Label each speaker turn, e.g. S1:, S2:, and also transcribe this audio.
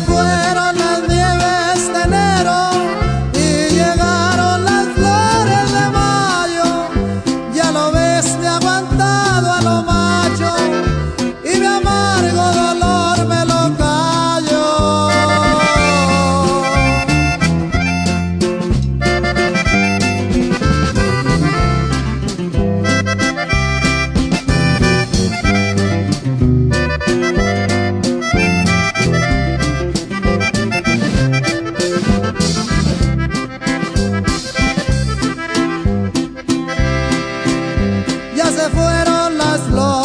S1: pueblo. Y no pienso morir.